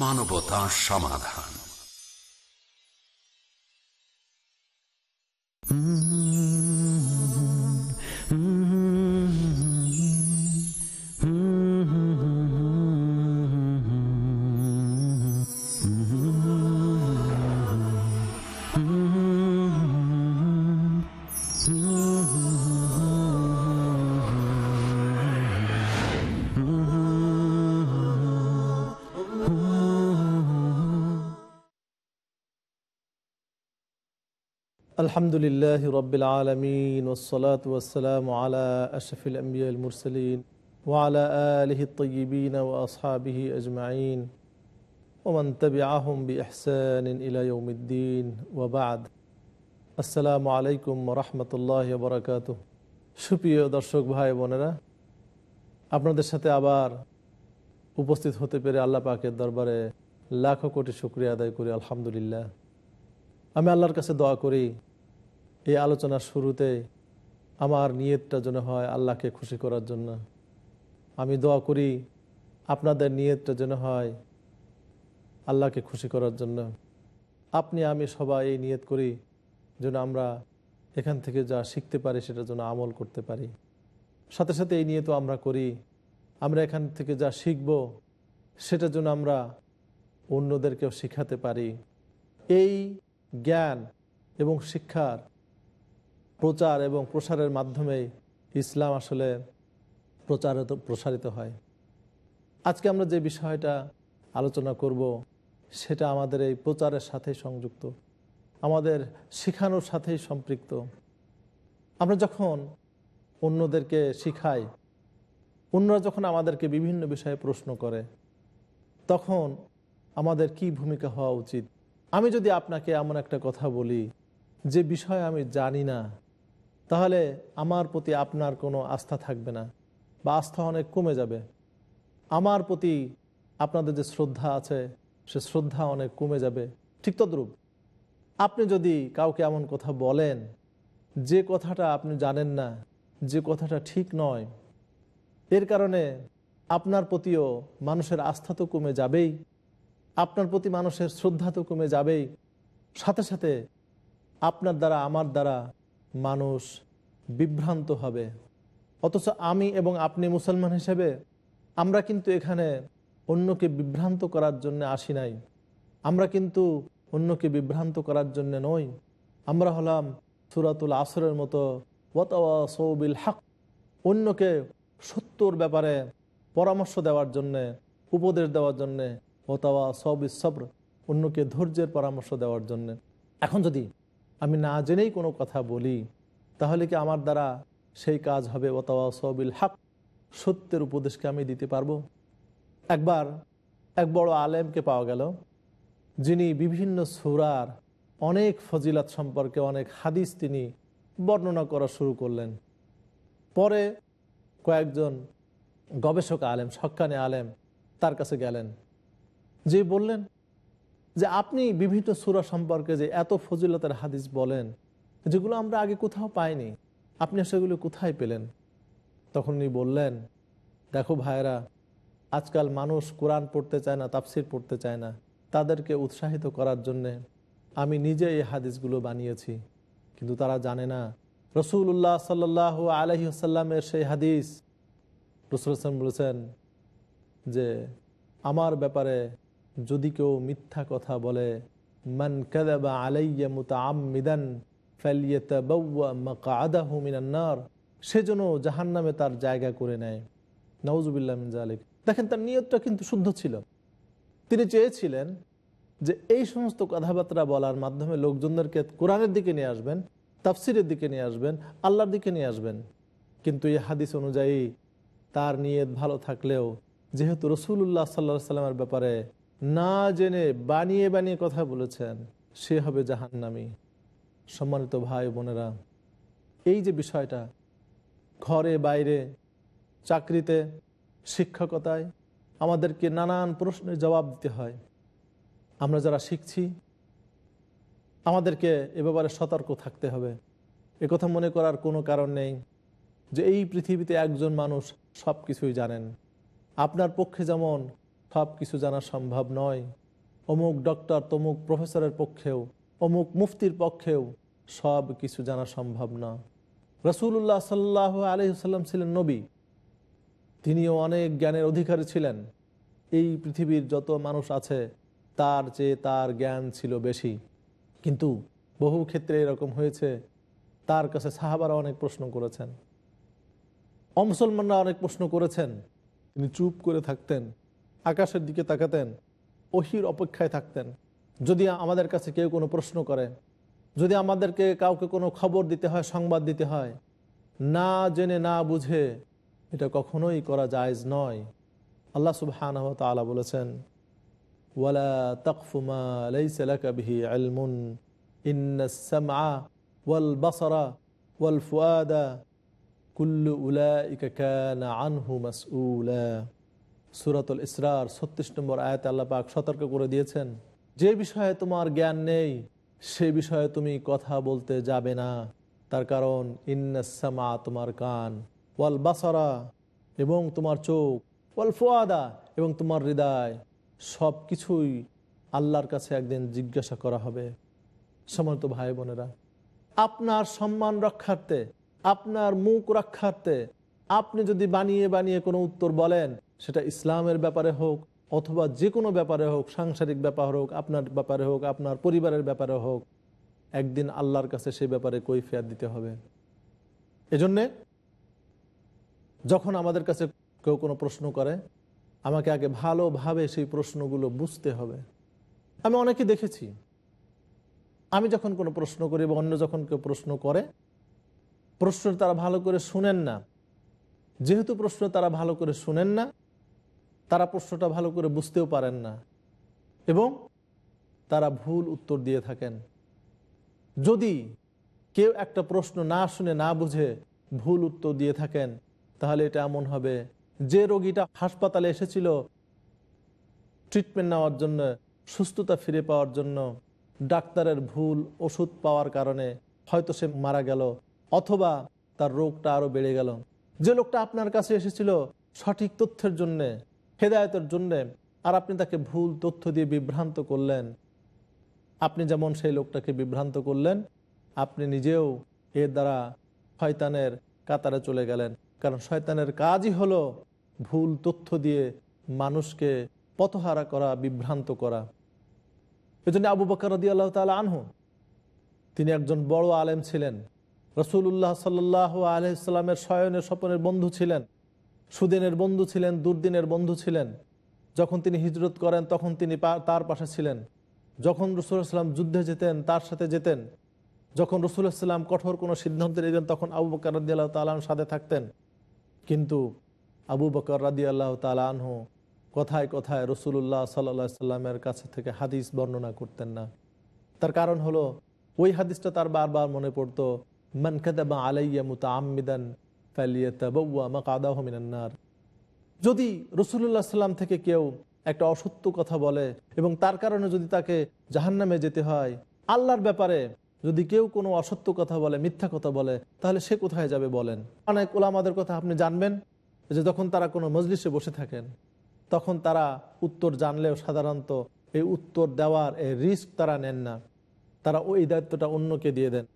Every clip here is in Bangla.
মানবতা সমাধান। আলহামদুলিল্লাহ রবিল আলমিন ওসলাত ওসালাম আলা আশফিল আম্বিয়াল মুরসলিন ওয়ালা আলহি তয়িবিন ও আসহাবিহি আজমাইন ওমান তবি আহম বি এহসান ইলাইউদ্দিন ওবাদ আসসালামু আলাইকুম রহমতুল্লাহ বরকাত সুপ্রিয় দর্শক ভাই বোনেরা, আপনাদের সাথে আবার উপস্থিত হতে পেরে আল্লাহ পাকের দরবারে লাখো কোটি শুক্রিয়া আদায় করি, আলহামদুলিল্লাহ। আমি আল্লাহর কাছে দোয়া করি এই আলোচনার শুরুতে আমার নিয়তটা যেন হয় আল্লাহকে খুশি করার জন্য। আমি দোয়া করি আপনাদের নিয়তটা যেন হয় আল্লাহকে খুশি করার জন্য। আপনি, আমি সবাই এই নিয়ত করি যেন আমরা এখান থেকে যা শিখতে পারি সেটা যেন আমল করতে পারি। সাথে সাথে এই নিয়তও আমরা করি, আমরা এখান থেকে যা শিখব সেটা যেন আমরা অন্যদেরকেও শিখাতে পারি। এই জ্ঞান এবং শিক্ষার প্রচার এবং প্রসারের মাধ্যমে ইসলাম আসলে প্রচারিত, প্রসারিত হয়। আজকে আমরা যে বিষয়টা আলোচনা করব, সেটা আমাদের এই প্রচারের সাথে সংযুক্ত। আমাদের শেখানোর সাথেই সম্পৃক্ত। আমরা যখন অন্যদেরকে শিখাই, অন্যরা যখন আমাদেরকে বিভিন্ন বিষয়ে প্রশ্ন করে, তখন আমাদের কি ভূমিকা হওয়া উচিত? আমি যদি আপনাকে এমন একটা কথা বলি, যে বিষয় আমি জানি না তাহলে আমার প্রতি আপনার কোনো আস্থা থাকবে না বা আস্থা অনেক কমে যাবে। আমার প্রতি আপনাদের যে শ্রদ্ধা আছে, সে শ্রদ্ধা অনেক কমে যাবে। ঠিক তদ্রূপ। আপনি যদি কাউকে এমন কথা বলেন, যে কথাটা আপনি জানেন না, যে কথাটা ঠিক নয়, এর কারণে আপনার প্রতিও মানুষের আস্থা তো কমে যাবেই, আপনার প্রতি মানুষের শ্রদ্ধা তো কমে যাবেই। সাথে সাথে আপনার দ্বারা, আমার দ্বারা মানুষ বিভ্রান্ত হবে। অথচ আমি এবং আপনি মুসলমান হিসেবে আমরা কিন্তু এখানে অন্যকে বিভ্রান্ত করার জন্য আসি নাই। আমরা কিন্তু অন্যকে বিভ্রান্ত করার জন্য নই। আমরা হলাম সুরাতুল আসরের মতো সৌবিল হক অন্যকে সত্যর ব্যাপারে পরামর্শ দেওয়ার জন্যে, উপদেশ দেওয়ার জন্যে ওতাওয়া সব সব্র অন্যকে ধৈর্যের পরামর্শ দেওয়ার জন্য। এখন যদি আমি না জেনেই কোনো কথা বলি, তাহলে কি আমার দ্বারা সেই কাজ হবে? ওতাওয়া সবিল হাক সত্যের উপদেশকে আমি দিতে পারব? একবার এক বড় আলেমকে পাওয়া গেল, যিনি বিভিন্ন সুরার অনেক ফজিলাত সম্পর্কে অনেক হাদিস তিনি বর্ণনা করা শুরু করলেন। পরে কয়েকজন গবেষক আলেম, সক্কানে আলেম তার কাছে গেলেন। যে বললেন যে আপনি বিভিন্ন সুরা সম্পর্কে যে এত ফজিলতের হাদিস বলেন, যেগুলো আমরা আগে কোথাও পাইনি, আপনি সেগুলো কোথায় পেলেন? তখন উনি বললেন, দেখো ভাইরা আজকাল মানুষ কোরআন পড়তে চায় না, তাফসির পড়তে চায় না। তাদেরকে উৎসাহিত করার জন্যে আমি নিজে এই হাদিসগুলো বানিয়েছি। কিন্তু তারা জানে না রসুল্লাহ সাল্লাহ আলহি আসাল্লামের সেই হাদিস। রসুল বলেছেন যে, আমার ব্যাপারে যদি কেউ মিথ্যা কথা বলে, মান কাদাবা আলাইয়া মুতাআম্মিদান ফালিয়াতাবাওয়া মিনান্নার সে যেন জাহান্নামে তার জায়গা করে নেয়। নওজুবিল্লাহ মিন জালিক দেখেন, তার নিয়তটা কিন্তু শুদ্ধ ছিল। তিনি চেয়েছিলেন যে এই সমস্ত কথাবার্তা বলার মাধ্যমে লোকজনদেরকে কোরআনের দিকে নিয়ে আসবেন, তাফসিরের দিকে নিয়ে আসবেন, আল্লাহর দিকে নিয়ে আসবেন। কিন্তু এই হাদিস অনুযায়ী তার নিয়ত ভালো থাকলেও, যেহেতু রসুল্লাহ সাল্লা সাল্লামের ব্যাপারে না জেনে বানিয়ে বানিয়ে কথা বলেছেন, সে হবে জাহান্নামি। সম্মানিত ভাই বোনেরা, এই যে বিষয়টা, ঘরে, বাইরে, চাকরিতে, শিক্ষকতায় আমাদেরকে নানান প্রশ্নের জবাব দিতে হয়। আমরা যারা শিখছি, আমাদেরকে এ ব্যাপারে সতর্ক থাকতে হবে। কথা মনে করার কোনো কারণ নেই যে এই পৃথিবীতে একজন মানুষ সব কিছুই জানেন। আপনার পক্ষে যেমন সব কিছু জানা সম্ভব নয়। অমুক ডক্টর, তমুক প্রফেসরের পক্ষেও, অমুক মুফতির পক্ষেও সব কিছু জানা সম্ভব না। রসুল্লাহ সাল্লাহ আলহিসাল্লাম ছিলেন নবী। তিনিও অনেক জ্ঞানের অধিকারী ছিলেন। এই পৃথিবীর যত মানুষ আছে, তার চেয়ে তার জ্ঞান ছিল বেশি। কিন্তু বহু ক্ষেত্রে এরকম হয়েছে, তার কাছে সাহাবারা অনেক প্রশ্ন করেছেন। অমুসলমানরা অনেক প্রশ্ন করেছেন। তিনি চুপ করে থাকতেন। আকাশের দিকে তাকাতেন, ওহির অপেক্ষায় থাকতেন। যদি আমাদের কাছে কেউ কোনো প্রশ্ন করে, যদি আমাদেরকে কাউকে কোনো খবর দিতে হয়, সংবাদ দিতে হয়, না জেনে না বুঝে, এটা কখনোই করা জায়জ নয়। আল্লাহ সুবহান তালা বলেছেন, ওয়ালা তকফুমা লাইসালাকা বিহি আলমুন ইন্নাসমা ওয়াল বাসরা ওয়াল ফুয়াদা কুল্লু উলাইকা কানা আনহু মাসউলা। সুরাতুল ইসরার ছত্রিশ নম্বর আয়াত আল্লাহ পাক সতর্ক করে দিয়েছেন, যে বিষয়ে তোমার জ্ঞান নেই, সে বিষয়ে তুমি কথা বলতে যাবে না। তার কারণ ইন্নাসমা তোমার কান, ওয়াল বাসরা এবং তোমার চোখ, ওয়াল ফোয়াদা এবং তোমার হৃদয় সব কিছুই আল্লাহর কাছে একদিন জিজ্ঞাসা করা হবে। সমান্ত ভাই বোনেরা, আপনার সম্মান রক্ষার্থে, আপনার মুখ রক্ষার্থে, আপনি যদি বানিয়ে বানিয়ে কোনো উত্তর বলেন সেটা ইসলামের ব্যাপারে হোক অথবা যে কোনো ব্যাপারে হোক, সাংসারিক ব্যাপার হোক, আপনার ব্যাপারে হোক, আপনার পরিবারের ব্যাপারে হোক, একদিন আল্লাহর কাছে সেই ব্যাপারে কৈফিয়াত দিতে হবে। এজন্যে যখন আমাদের কাছে কেউ কোনো প্রশ্ন করে, আমাকে আগে ভালোভাবে সেই প্রশ্নগুলো বুঝতে হবে। আমি অনেকে দেখেছি। আমি যখন কোনো প্রশ্ন করি বা অন্য যখন কেউ প্রশ্ন করে, প্রশ্ন তারা ভালো করে শুনেন না। যেহেতু প্রশ্ন তারা ভালো করে শুনেন না তারা প্রশ্নটা ভালো করে বুঝতেও পারেন না এবং তারা ভুল উত্তর দিয়ে থাকেন। যদি কেউ একটা প্রশ্ন না শুনে না বুঝে ভুল উত্তর দিয়ে থাকেন, তাহলে এটা এমন হবে যে রোগীটা হাসপাতালে এসেছিল ট্রিটমেন্ট নেওয়ার জন্য, সুস্থতা ফিরে পাওয়ার জন্য, ডাক্তারের ভুল ওষুধ পাওয়ার কারণে হয়তো সে মারা গেল অথবা তার রোগটা আরও বেড়ে গেল। যে লোকটা আপনার কাছে এসেছিল সঠিক তথ্যের জন্যে হেদায়তের জন্যে আর আপনি তাকে ভুল তথ্য দিয়ে বিভ্রান্ত করলেন, আপনি যেমন সেই লোকটাকে বিভ্রান্ত করলেন, আপনি নিজেও এর দ্বারা শয়তানের কাতারে চলে গেলেন। কারণ শয়তানের কাজই হলো ভুল তথ্য দিয়ে মানুষকে পথহারা করা, বিভ্রান্ত করা। এজন্য আবু বকর রদি আল্লাহ তালা আনহু, তিনি একজন বড় আলেম ছিলেন। রসুল্লাহ সাল্লাহ আলহিসাল্লামের শয়নের স্বপনের বন্ধু ছিলেন। সুদিনের বন্ধু ছিলেন, দুর্দিনের বন্ধু ছিলেন। যখন তিনি হিজরত করেন, তখন তিনি তার পাশে ছিলেন। যখন রসুলাম যুদ্ধে যেতেন, তার সাথে যেতেন। যখন রসুলাম কঠোর কোনো সিদ্ধান্ত নিতেন, তখন আবু বকর রাদি আল্লাহ তালান সাথে থাকতেন। কিন্তু আবু বকর রাদি আল্লাহ তালানহ কথায় কথায় রসুল্লাহ সাল্লা সাল্লামের কাছে থেকে হাদিস বর্ণনা করতেন না। তার কারণ হলো, ওই হাদিসটা তার বারবার মনে পড়তো, মান কাদাবা আলাইয়া মুতা যদি রসুল্লাহ সাল্লাম থেকে কেউ একটা অসত্য কথা বলে এবং তার কারণে যদি তাকে জাহান্নামে যেতে হয়, আল্লাহর ব্যাপারে যদি কেউ কোনো অসত্য কথা বলে, মিথ্যা কথা বলে, তাহলে সে কোথায় যাবে বলেন? অনেক ওলামাদের কথা আপনি জানবেন যে যখন তারা কোনো মজলিসে বসে থাকেন, তখন তারা উত্তর জানলেও সাধারণত এই উত্তর দেওয়ার এই রিস্ক তারা নেন না। তারা ওই দায়িত্বটা অন্যকে দিয়ে দেন।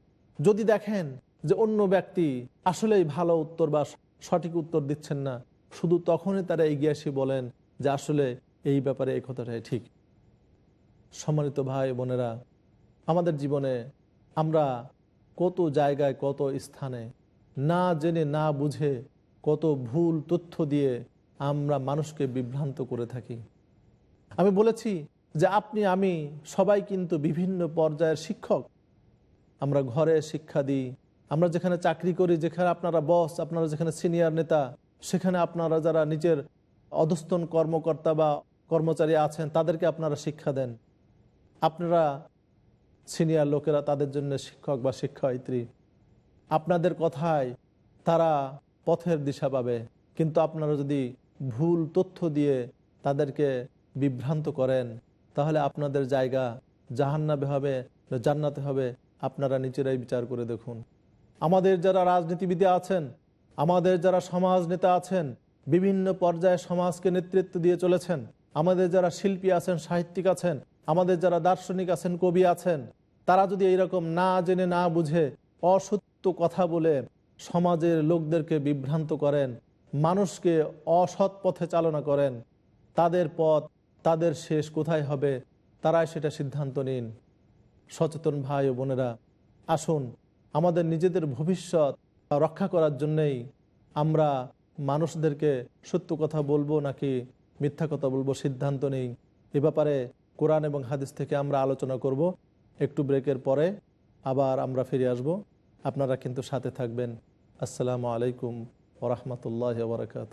যদি দেখেন যে অন্য ব্যক্তি আসলেই ভালো উত্তর বা সঠিক উত্তর দিচ্ছেন না, শুধু তখনই তারা এগিয়ে এসে বলেন যে আসলে এই ব্যাপারে এই কথাটাই ঠিক। সম্মানিত ভাই বোনেরা, আমাদের জীবনে আমরা কত জায়গায়, কত স্থানে না জেনে, না বুঝে কত ভুল তথ্য দিয়ে আমরা মানুষকে বিভ্রান্ত করে থাকি। আমি বলেছি যে আপনি, আমি সবাই কিন্তু বিভিন্ন পর্যায়ের শিক্ষক। আমরা ঘরে শিক্ষা দিই আমরা যেখানে চাকরি করি, যেখানে আপনারা বস আপনারা যেখানে সিনিয়র নেতা, সেখানে আপনারা যারা নিজের অধস্তন কর্মকর্তা বা কর্মচারী আছেন, তাদেরকে আপনারা শিক্ষা দেন। আপনারা সিনিয়র লোকেরা তাদের জন্য শিক্ষক বা শিক্ষয়িত্রী। আপনাদের কথায় তারা পথের দিশা পাবে, কিন্তু আপনারা যদি ভুল তথ্য দিয়ে তাদেরকে বিভ্রান্ত করেন, তাহলে আপনাদের জায়গা জাহান্নাবে হবে, জান্নাতে হবে। আপনারা নিজেরাই বিচার করে দেখুন। আমাদের যারা রাজনীতিবিদে আছেন, আমাদের যারা সমাজ নেতা আছেন, বিভিন্ন পর্যায়ে সমাজকে নেতৃত্ব দিয়ে চলেছেন, আমাদের যারা শিল্পী আছেন, সাহিত্যিক আছেন, আমাদের যারা দার্শনিক আছেন, কবি আছেন, তারা যদি এইরকম না জেনে, না বুঝে, অসত্য কথা বলে সমাজের লোকদেরকে বিভ্রান্ত করেন, মানুষকে অসৎ পথে চালনা করেন, তাদের পথ, তাদের শেষ কোথায় হবে, তারাই সেটা সিদ্ধান্ত নিন। সচেতন ভাই ও বোনেরা, আসুন আমাদের নিজেদের ভবিষ্যৎ রক্ষা করার জন্যেই আমরা মানুষদেরকে সত্য কথা বলব নাকি মিথ্যা কথা বলব সিদ্ধান্ত নেই। এ ব্যাপারে কোরআন এবং হাদিস থেকে আমরা আলোচনা করব। একটু ব্রেকের পরে আবার আমরা ফিরে আসব। আপনারা কিন্তু সাথে থাকবেন। আসসালামু আলাইকুম ওরহমতুল্লাহ বরকাত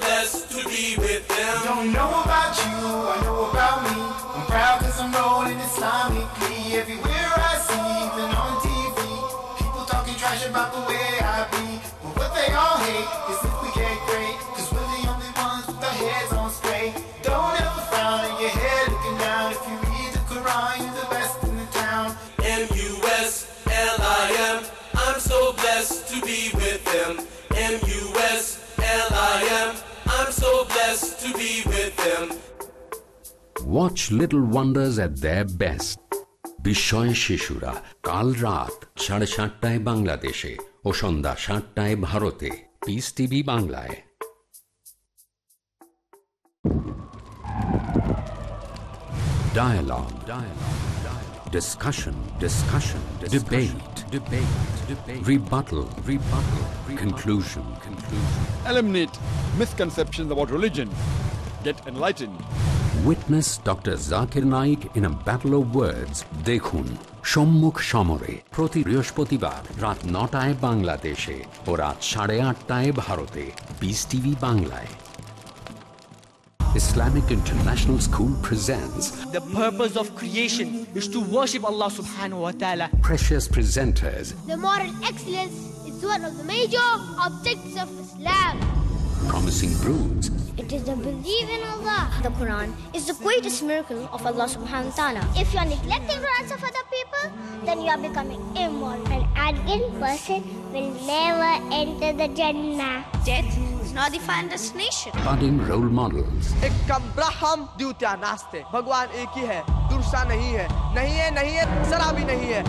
don't know about you, Watch Little Wonders at their best. বিস্ময় শিশুরা কাল রাত সাড়ে সাতটায় বাংলাদেশে ও সন্ধ্যা সাতটায় ভারতে পিস টিভি বাংলায় Dialogue. Dialogue. Dialogue. Discussion. Discussion. Debate. Debate. Debate. Rebuttal. Rebuttal. Conclusion. Conclusion. eliminate misconceptions about religion, get enlightened. Witness Dr. Zakir Naik in a battle of words. দেখুন সম্মুখ সমরে প্রতি বৃহস্পতিবার রাত নটায় বাংলাদেশে ও রাত সাড়ে আটটায় ভারতে বিস টিভি বাংলায় Islamic International School presents The purpose of creation is to worship Allah subhanahu wa ta'ala. Precious Presenters The moral excellence is one of the major objects of Islam. Promising Broods It is the belief in Allah. The Quran is the greatest miracle of Allah subhanahu wa ta'ala. If you are neglecting the rights of other people, then you are becoming immoral. An arrogant person will never enter the Jannah. Death is not the final destination. Budding Role Models एक ब्रह्म द्वितीय नास्ते भगवान एक ही है दूसरा नहीं है नहीं है नहीं है जरा भी नहीं है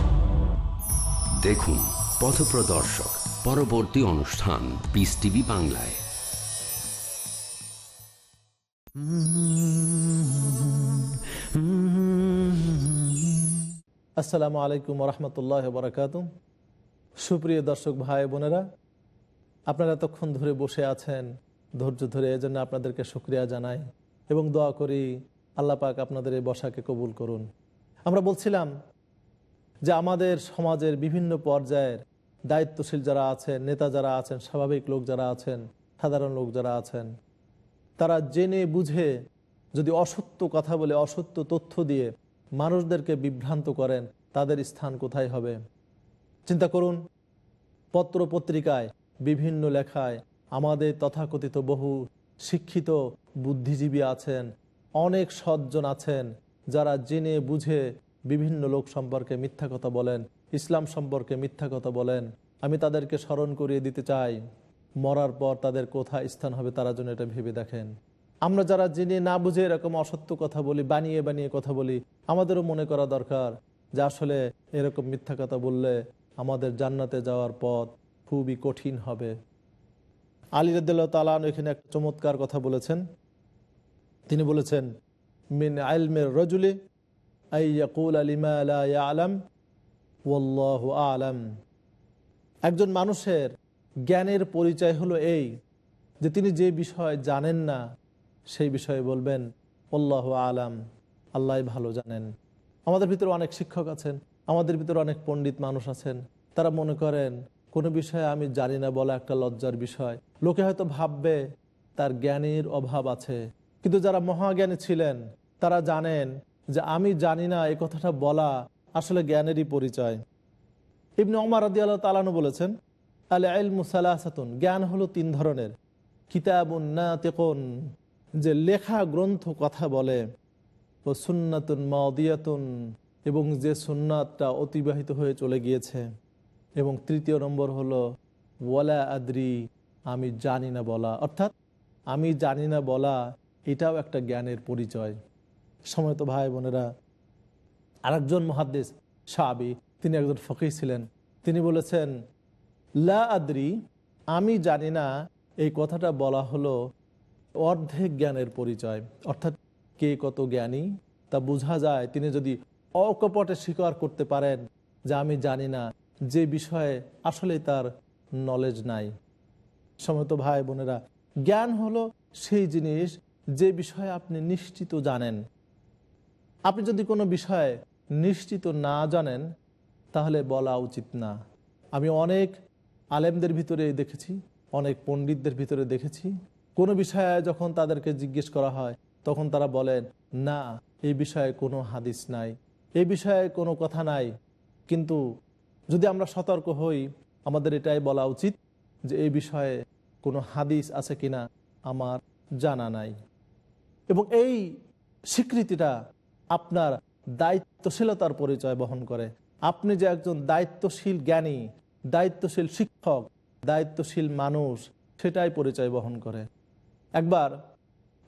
দেখুন পথপ্রদর্শক পরবর্তী অনুষ্ঠান পিস টিভি বাংলায় আসসালামু আলাইকুম রহমতুল্লাহ বরকাত সুপ্রিয় দর্শক ভাই বোনেরা, আপনারা এতক্ষণ ধরে বসে আছেন ধৈর্য ধরে, এজন্য আপনাদেরকে শুক্রিয়া জানাই এবং দোয়া করি আল্লাহ পাক আপনাদের এই বসাকে কবুল করুন। আমরা বলছিলাম যে আমাদের সমাজের বিভিন্ন পর্যায়ের দায়িত্বশীল যারা আছেন, নেতা যারা আছেন, স্বাভাবিক লোক যারা আছেন, সাধারণ লোক যারা আছেন তারা জেনে বুঝে যদি অসত্য কথা বলে অসত্য তথ্য দিয়ে মানুষদেরকে বিভ্রান্ত করেন, তাদের স্থান কোথায় হবে? চিন্তা করুন পত্র পত্রিকায় বিভিন্ন লেখায় আমাদের তথাকথিত বহু শিক্ষিত বুদ্ধিজীবী আছেন, অনেক সজ্জন আছেন, যারা জেনে বুঝে বিভিন্ন লোক সম্পর্কে মিথ্যা কথা বলেন, ইসলাম সম্পর্কে মিথ্যা কথা বলেন। আমি তাদেরকে স্মরণ করিয়ে দিতে চাই। মরার পর তাদের কোথায় স্থান হবে তারা যেন এটা ভেবে দেখেন। আমরা যারা জেনে না বুঝে এরকম অসত্য কথা বলি, বানিয়ে বানিয়ে কথা বলি, আমাদেরও মনে করা দরকার যে আসলে এরকম মিথ্যা কথা বললে আমাদের জান্নাতে যাওয়ার পথ খুবই কঠিন হবে। আলী রদুল্লাহ তালান এখানে একটা চমৎকার কথা বলেছেন। তিনি বলেছেন, মিন আলমের রজুলি আইয়াকুল আলিমা আলা আলাম ওল্লাহ আলাম। একজন মানুষের জ্ঞানের পরিচয় হলো এই, যে তিনি যে বিষয় জানেন না, সেই বিষয়ে বলবেন, আল্লাহ আলাম, আল্লাহ ভালো জানেন। আমাদের ভিতরে অনেক শিক্ষক আছেন, আমাদের ভিতরে অনেক পণ্ডিত মানুষ আছেন। তারা মনে করেন, কোনো বিষয়ে আমি জানি না বলা একটা লজ্জার বিষয়। লোকে হয়তো ভাববে, তার জ্ঞানের অভাব আছে। কিন্তু যারা মহাজ্ঞানী ছিলেন, তারা জানেন যে আমি জানি না এই কথাটা বলা আসলে জ্ঞানেরই পরিচয়। ইবনে ওমর আদি আল্লাহ তালানু বলেছেন আল জ্ঞান হলো তিন ধরনের। কিতাবুন না যে লেখা গ্রন্থ কথা বলে। ও সুন্নাতুন মাদিয়াতুন এবং যে সুন্নাতটা অতিবাহিত হয়ে চলে গিয়েছে। এবং তৃতীয় নম্বর হলো, ওয়ালা আদ্রি, আমি জানি না বলা। অর্থাৎ, আমি জানি না বলা, এটাও একটা জ্ঞানের পরিচয়। সময় তো ভাই বোনেরা, আরেকজন মহাদ্দেশ সাবি তিনি একজন ফকির ছিলেন। তিনি বলেছেন লা আদ্রি, আমি জানি না, এই কথাটা বলা হলো অর্ধেক জ্ঞানের পরিচয়। অর্থাৎ কে কত জ্ঞানী, তা বোঝা যায় তিনি যদি অকপটে স্বীকার করতে পারেন যে আমি জানি না, যে বিষয়ে আসলে তার নলেজ নাই। সমত ভাই বোনেরা, জ্ঞান হলো সেই জিনিস যে বিষয়ে আপনি নিশ্চিত জানেন। আপনি যদি কোনো বিষয়ে নিশ্চিত না জানেন, তাহলে বলা উচিত না। আমি অনেক আলেমদের ভিতরে দেখেছি, অনেক পণ্ডিতদের ভিতরে দেখেছি। কোনো বিষয়ে যখন তাদেরকে জিজ্ঞেস করা হয়, তখন তারা বলেন, না এই বিষয়ে কোনো হাদিস নাই। এই বিষয়ে কোনো কথা নাই। কিন্তু যদি আমরা সতর্ক হই, আমাদের এটাই বলা উচিত যে এই বিষয়ে কোনো হাদিস আছে কিনা আমার জানা নাই। এবং এই স্বীকৃতিটা আপনার দায়িত্বশীলতার পরিচয় বহন করে। আপনি যে একজন দায়িত্বশীল জ্ঞানী দায়িত্বশীল শিক্ষক, দায়িত্বশীল মানুষ, সেটাই পরিচয় বহন করে। একবার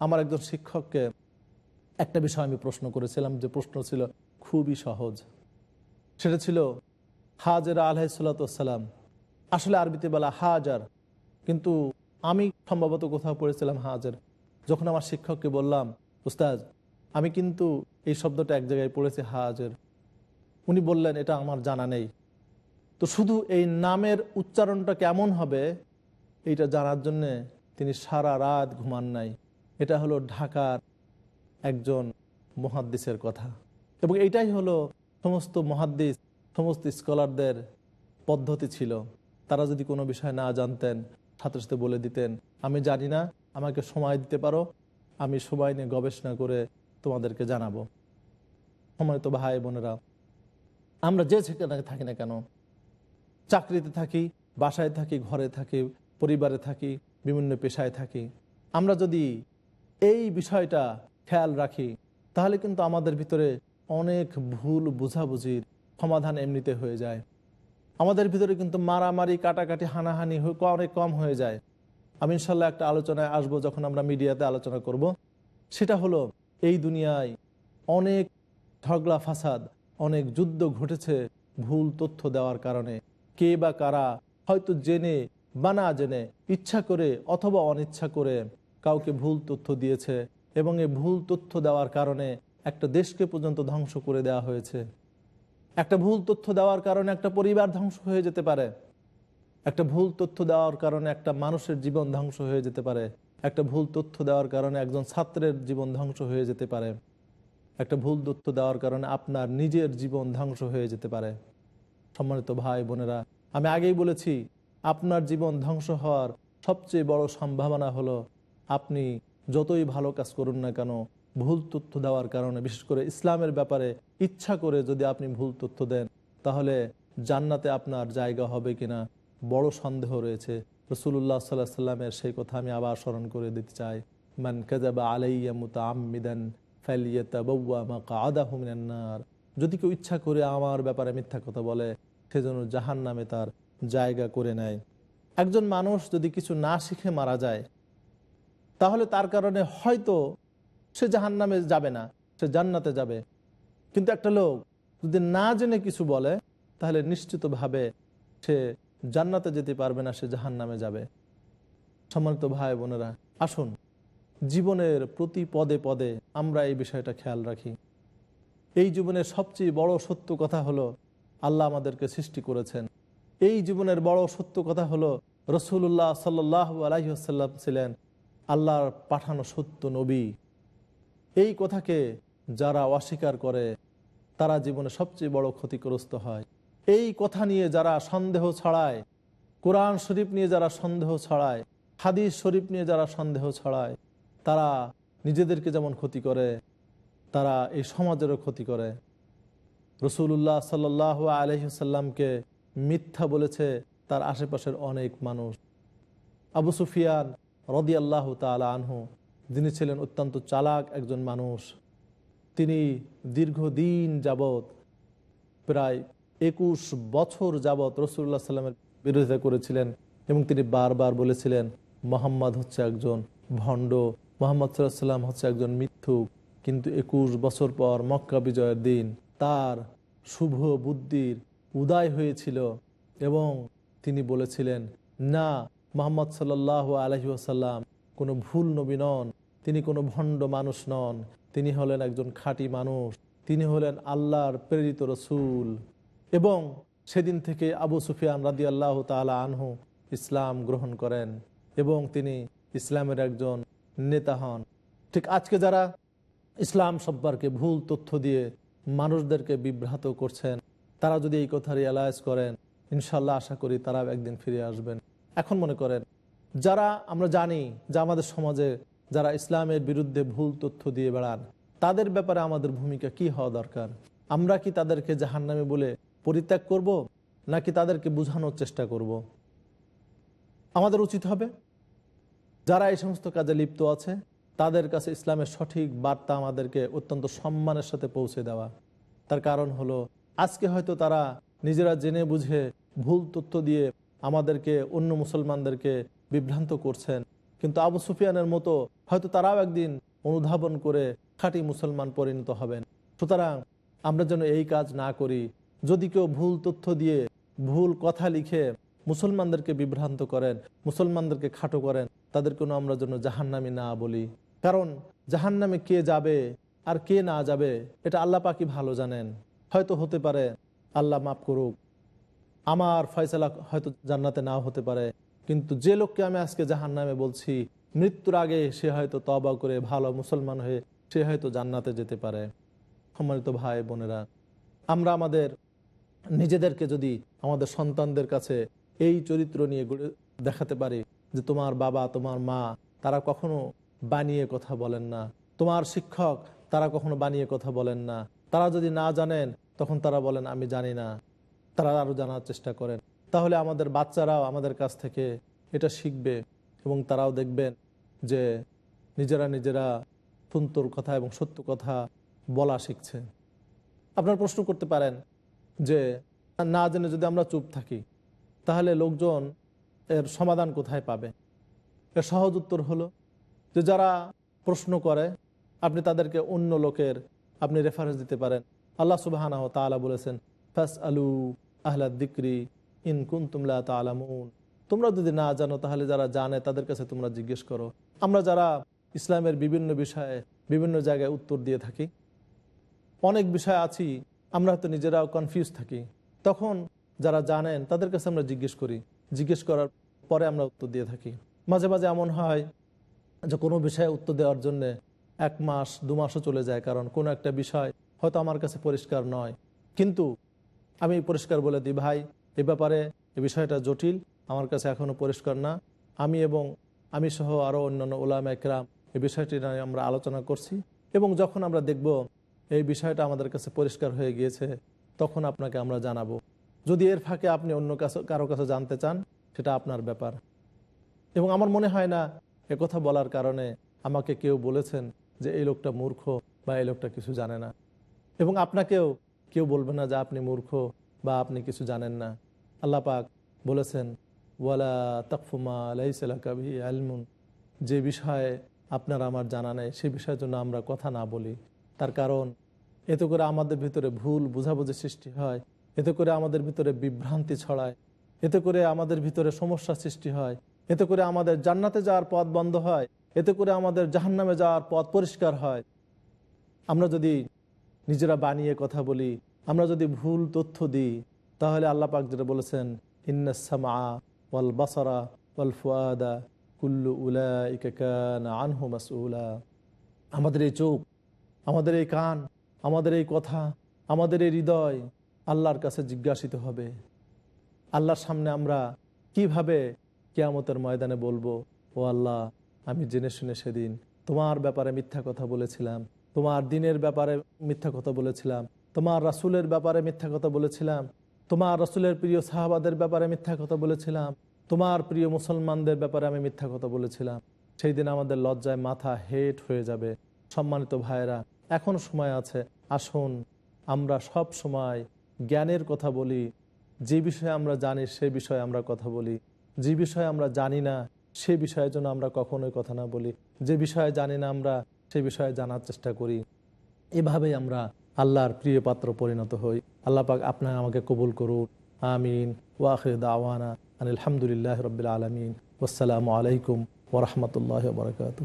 আমার একজন শিক্ষককে একটা বিষয় আমি প্রশ্ন করেছিলাম যে প্রশ্ন ছিল, খুবই সহজ। সেটা ছিল, হাজের আলহাইসাল্লাম আসলে আরবিতে বলা হাজার, কিন্তু আমি সম্ভবত কোথাও পড়েছিলাম হাজার। যখন আমার শিক্ষককে বললাম উস্তাজ আমি কিন্তু এই শব্দটা এক জায়গায় পড়েছি হাজার। উনি বললেন, এটা আমার জানা নেই। তো শুধু এই নামের উচ্চারণটা কেমন হবে, এইটা জানার জন্যে তিনি সারা রাত ঘুমান নাই। এটা হলো ঢাকার একজন মহাদ্দিসের কথা। এবং এইটাই হলো সমস্ত মহাদ্দিস, সমস্ত স্কলারদের পদ্ধতি ছিল। তারা যদি কোনো বিষয় না জানতেন সাথে সাথে বলে দিতেন, আমি জানি না, আমাকে সময় দিতে পারো, আমি সময় নিয়ে গবেষণা করে তোমাদেরকে জানাব। সময় তো ভাই বোনেরা, আমরা যে সেখানে থাকি না কেন চাকরিতে থাকি, বাসায় থাকি, ঘরে থাকি, পরিবারে থাকি, বিভিন্ন পেশায় থাকি। আমরা যদি এই বিষয়টা খেয়াল রাখি, তাহলে কিন্তু আমাদের ভিতরে অনেক ভুল বুঝাবুঝির সমাধান এমনিতে হয়ে যায়। আমাদের ভিতরে কিন্তু মারামারি, কাটাকাটি, হানাহানি অনেক কম হয়ে যায়। আমি ইনশাল্লাহ একটা আলোচনায় আসব যখন আমরা মিডিয়াতে আলোচনা করব। সেটা হলো, এই দুনিয়ায় অনেক ঝগড়া, ফাসাদ, অনেক যুদ্ধ ঘটেছে ভুল তথ্য দেওয়ার কারণে। কে বা কারা হয়তো জেনে বা না জেনে, ইচ্ছা করে অথবা অনিচ্ছা করে কাউকে ভুল তথ্য দিয়েছে এবং এই ভুল তথ্য দেওয়ার কারণে একটা দেশকে পর্যন্ত ধ্বংস করে দেওয়া হয়েছে। একটা ভুল তথ্য দেওয়ার কারণে একটা পরিবার ধ্বংস হয়ে যেতে পারে। একটা ভুল তথ্য দেওয়ার কারণে একটা মানুষের জীবন ধ্বংস হয়ে যেতে পারে। একটা ভুল তথ্য দেওয়ার কারণে একজন ছাত্রের জীবন ধ্বংস হয়ে যেতে পারে। একটা ভুল তথ্য দেওয়ার কারণে আপনার নিজের জীবন ধ্বংস হয়ে যেতে পারে। সম্মানিত ভাই বোনেরা, আমি আগেই বলেছি, আপনার জীবন ধ্বংস হওয়ার সবচেয়ে বড় সম্ভাবনা হলো আপনি যতই ভালো কাজ করুন না কেন, ভুল তথ্য দেওয়ার কারণে, বিশেষ করে ইসলামের ব্যাপারে ইচ্ছা করে যদি আপনি ভুল তথ্য দেন, তাহলে জান্নাতে আপনার জায়গা হবে কিনা বড় সন্দেহ রয়েছে। রসুল্লাহ সাল্লাহ সাল্লামের সেই কথা আমি আবার স্মরণ করে দিতে চাই। মান কাজাবা আলাইয়া মুতা আমিদান ফাইলিয়াতা বৌয়া মা কাদাহুমিনান্নার যদি কেউ ইচ্ছা করে আমার ব্যাপারে মিথ্যা কথা বলে সেজন্য জাহান নামে তার জায়গা করে নেয়। একজন মানুষ যদি কিছু না শিখে মারা যায়, তাহলে তার কারণে হয়তো সে জাহান নামে যাবে না, সে জান্নাতে যাবে। কিন্তু একটা লোক যদি না জেনে কিছু বলে, তাহলে নিশ্চিতভাবে সে জান্নাতে যেতে পারবে না, সে জাহান নামে যাবে। সম্মানিত ভাই বোনেরা, আসুন, জীবনের প্রতি পদে পদে আমরা এই বিষয়টা খেয়াল রাখি। এই জীবনের সবচেয়ে বড় সত্য কথা হলো আল্লাহ আমাদেরকে সৃষ্টি করেছেন। এই জীবনের বড় সত্য কথা হলো রসুল্লাহ সাল্লাহ আলাইসাল্লাম ছিলেন আল্লাহর পাঠানো সত্য নবী। এই কথাকে যারা অস্বীকার করে, তারা জীবনে সবচেয়ে বড় ক্ষতিগ্রস্ত হয়। এই কথা নিয়ে যারা সন্দেহ ছড়ায়, কোরআন শরীফ নিয়ে যারা সন্দেহ ছড়ায়, হাদিস শরীফ নিয়ে যারা সন্দেহ ছড়ায়, তারা নিজেদেরকে যেমন ক্ষতি করে, তারা এই সমাজেরও ক্ষতি করে। রসুল্লাহ সাল্লাহ আলহিসাল্লামকে মিথ্যা বলেছে তার আশেপাশের অনেক মানুষ। আবু সুফিয়ান রদি আল্লাহ তালা আনহু, যিনি ছিলেন অত্যন্ত চালাক একজন মানুষ, তিনি দীর্ঘদিন যাবৎ, প্রায় একুশ বছর যাবৎ রসুল্লাহ সাল্লামের বিরোধিতা করেছিলেন এবং তিনি বারবার বলেছিলেন, মোহাম্মদ হচ্ছে একজন ভণ্ড, মোহাম্মদ সাল্লাহ সাল্লাম হচ্ছে একজন মিথ্যুক। কিন্তু একুশ বছর পর মক্কা বিজয়ের দিন তার শুভ বুদ্ধির উদয় হয়েছিল এবং তিনি বলেছিলেন, না, মোহাম্মদ সাল্লাহ আলহি আসাল্লাম কোনো ভুল নবী নন, তিনি কোনো ভণ্ড মানুষ নন, তিনি হলেন একজন খাঁটি মানুষ, তিনি হলেন আল্লাহর প্রেরিত রসুল। এবং সেদিন থেকে আবু সুফিয়ান রাদি আল্লাহ তালা আনহু ইসলাম গ্রহণ করেন এবং তিনি ইসলামের একজন নেতা হন। ঠিক আজকে যারা ইসলাম সম্পর্কে ভুল তথ্য দিয়ে মানুষদেরকে বিভ্রাত করছেন। তারা যদি এই কথা রিয়ালাইজ করেন ইনশাল্লাহ আশা করি তারাও একদিন ফিরে আসবেন। এখন মনে করেন, যারা আমরা জানি যে আমাদের সমাজে যারা ইসলামের বিরুদ্ধে ভুল তথ্য দিয়ে বেড়ান, তাদের ব্যাপারে আমাদের ভূমিকা কি হওয়া দরকার? আমরা কি তাদেরকে জাহান্নামে বলে পরিত্যাগ করব, নাকি তাদেরকে বোঝানোর চেষ্টা করব। আমাদের উচিত হবে, যারা এই সমস্ত কাজে লিপ্ত আছে তাদের কাছে ইসলামের সঠিক বার্তা আমাদেরকে অত্যন্ত সম্মানের সাথে পৌঁছে দেওয়া। তার কারণ হলো, আজকে হয়তো তারা নিজেরা জেনে বুঝে ভুল তথ্য দিয়ে আমাদেরকে, অন্য মুসলমানদেরকে বিভ্রান্ত করছেন। কিন্তু আবু সুফিয়ানের মতো হয়তো তারাও একদিন অনুধাবন করে খাঁটি মুসলমান পরিণত হবেন। সুতরাং আমরা যেন এই কাজ না করি। যদি কেউ ভুল তথ্য দিয়ে ভুল কথা লিখে মুসলমানদেরকে বিভ্রান্ত করেন, মুসলমানদেরকে খাটো করেন তাদের কোনো আমরা যেন জাহান্নামি না বলি। কারণ জাহান্নামে কে যাবে আর কে না যাবে, এটা আল্লাহ পাকি ভালো জানেন। হয়তো হতে পারে আল্লাহ মাফ করুক। আমার ফয়সালা হয়তো জান্নাতে নাও হতে পারে। কিন্তু যে লোককে আমি আজকে জাহান নামে বলছি, মৃত্যুর আগে সে হয়তো তবা করে ভালো মুসলমান হয়ে সে হয়তো জান্নাতে যেতে পারে। সম্মানিত ভাই বোনেরা, আমরা আমাদের নিজেদেরকে যদি আমাদের সন্তানদের কাছে এই চরিত্র নিয়ে দেখাতে পারি যে তোমার বাবা, তোমার মা, তারা কখনো বানিয়ে কথা বলেন না। তোমার শিক্ষক, তারা কখনো বানিয়ে কথা বলেন না। তারা যদি না জানেন, তখন তারা বলেন, আমি জানি না। তারা আরও জানার চেষ্টা করেন। তাহলে আমাদের বাচ্চারাও আমাদের কাছ থেকে এটা শিখবে এবং তারাও দেখবেন যে নিজেরা নিজেরা তুন্তর কথা এবং সত্য কথা বলা শিখছে। আপনার প্রশ্ন করতে পারেন যে, না জেনে যদি আমরা চুপ থাকি, তাহলে লোকজন এর সমাধান কোথায় পাবে? এর সহজ উত্তর হলো যে যারা প্রশ্ন করে, আপনি তাদেরকে অন্য লোকের আপনি রেফারেন্স দিতে পারেন। আল্লাহ সুবাহানা তালা বলেছেন ফাস আলু আহলা দিক্রি ইন কুন তুমলা তালামুন তোমরা যদি না জানো, তাহলে যারা জানে, তাদের কাছে তোমরা জিজ্ঞেস করো। আমরা যারা ইসলামের বিভিন্ন বিষয়ে, বিভিন্ন জায়গায় উত্তর দিয়ে থাকি, অনেক বিষয় আছি, আমরা হয়তো নিজেরাও কনফিউজ থাকি। তখন যারা জানেন, তাদের কাছে আমরা জিজ্ঞেস করি। জিজ্ঞেস করার পরে আমরা উত্তর দিয়ে থাকি। মাঝে মাঝে এমন হয় যে কোনো বিষয়ে উত্তর দেওয়ার জন্যে এক মাস, দু মাসও চলে যায়, কারণ কোনো একটা বিষয় হয়তো আমার কাছে পরিষ্কার নয়। কিন্তু আমি পরিষ্কার বলে দিই, ভাই, এ ব্যাপারে এ বিষয়টা জটিল, আমার কাছে এখনও পরিষ্কার না। আমি এবং আমি সহ আরও অন্যান্য ওলামা একরাম এই বিষয়টি নিয়ে আমরা আলোচনা করছি। এবং যখন আমরা দেখব এই বিষয়টা আমাদের কাছে পরিষ্কার হয়ে গিয়েছে, তখন আপনাকে আমরা জানাব। যদি এর ফাঁকে আপনি অন্য কাছে, কারও কাছে জানতে চান, সেটা আপনার ব্যাপার। এবং আমার মনে হয় না কথা বলার কারণে আমাকে কেউ বলেছেন যে এই লোকটা মূর্খ বা এই লোকটা কিছু জানে না। এবং আপনাকেও কেউ বলবে না যে আপনি মূর্খ বা আপনি কিছু জানেন না। আল্লাহ পাক বলেছেন, ওয়ালা তকফুমা আলাইসাল্লা কবি আলমুন যে বিষয়ে আপনার আমার জানা নেই, সে বিষয়ের জন্য আমরা কথা না বলি। তার কারণ, এতে করে আমাদের ভিতরে ভুল বুঝাবুঝি সৃষ্টি হয়, এতে করে আমাদের ভিতরে বিভ্রান্তি ছড়ায়, এতে করে আমাদের ভিতরে সমস্যা সৃষ্টি হয়। এতে করে আমাদের জান্নাতে যাওয়ার পথ বন্ধ হয়, এতে করে আমাদের জাহান্নামে যাওয়ার পথ পরিষ্কার হয়। আমরা যদি নিজেরা বানিয়ে কথা বলি, আমরা যদি ভুল তথ্য দিই, তাহলে আল্লাহ পাক যেটা বলেছেন ইন্নাসমা ওয়াল বাসারা ওয়াল ফুয়াদা কুল্লু উলা ইকান আনহু আমাদের এই চোখ, আমাদের এই কান, আমাদের এই কথা, আমাদের এই হৃদয় আল্লাহর কাছে জিজ্ঞাসিত হবে। আল্লাহর সামনে আমরা কীভাবে কেয়ামতের ময়দানে বলব, ও আল্লাহ, আমি জেনে শুনে সেদিন তোমার ব্যাপারে মিথ্যা কথা বলেছিলাম, তোমার দিনের ব্যাপারে মিথ্যা কথা বলেছিলাম, তোমার রাসুলের ব্যাপারে মিথ্যা কথা বলেছিলাম, তোমার রাসুলের প্রিয় সাহাবাদের ব্যাপারে মিথ্যা কথা বলেছিলাম, তোমার প্রিয় মুসলমানদের ব্যাপারে আমি মিথ্যা কথা বলেছিলাম। সেই দিন আমাদের লজ্জায় মাথা হেট হয়ে যাবে। সম্মানিত ভাইয়েরা, এখন সময় আছে, আসুন আমরা সব সময় জ্ঞানের কথা বলি, যে বিষয়ে আমরা জানি সে বিষয়ে আমরা কথা বলি। যে বিষয়ে আমরা জানি না, সে বিষয়ের জন্য আমরা কখনোই কথা না বলি। যে বিষয়ে জানি না আমরা, সে বিষয়ে জানার চেষ্টা করি। এভাবেই আমরা আল্লাহর প্রিয় পাত্র পরিণত হই। আল্লাহ পাক আপনার আমাকে কবুল করুন। আমিন। ওয়াখির আওয়ানা আলহামদুলিল্লাহ রবিল আলমিন। আসসালামু আলাইকুম ওরহমতুল্লাহ বরকাত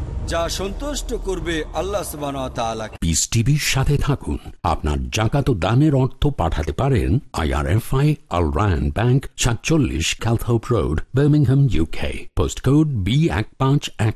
যা সন্তুষ্ট করবে আল্লাহ টিভির সাথে থাকুন। আপনার জাকাত দানের অর্থ পাঠাতে পারেন আইআরএফআই আল রায়ন ব্যাংক সাতচল্লিশ Calthorpe road Birmingham UK post code B এক পাঁচ এক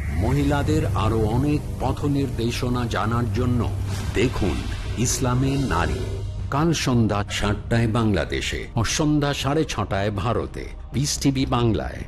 মহিলাদের আরও অনেক পথ নির্দেশনা জানার জন্য দেখুন ইসলামে নারী। কাল সন্ধ্যা সাতটায় বাংলাদেশে ও সন্ধ্যা সাড়ে ছটায় ভারতে। বিস টিভি বাংলায়।